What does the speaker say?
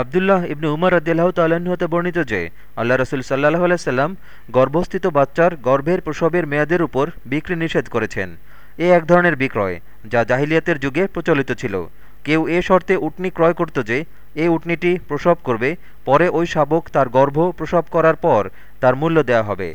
আবদুল্লাহ ইবনু উমর আদিল্লাহ তাল্লাহ্ন হতে বর্ণিত যে, আল্লাহ রসুল সাল্লাহ আলাইসাল্লাম গর্ভস্থিত বাচ্চার গর্ভের প্রসবের মেয়াদের উপর বিক্রি নিষেধ করেছেন। এ এক ধরনের বিক্রয়, যা জাহিলিয়াতের যুগে প্রচলিত ছিল। কেউ এ শর্তে উটনি ক্রয় করত যে এই উটনিটি প্রসব করবে, পরে ওই শাবক তার গর্ভ প্রসব করার পর তার মূল্য দেয়া হবে।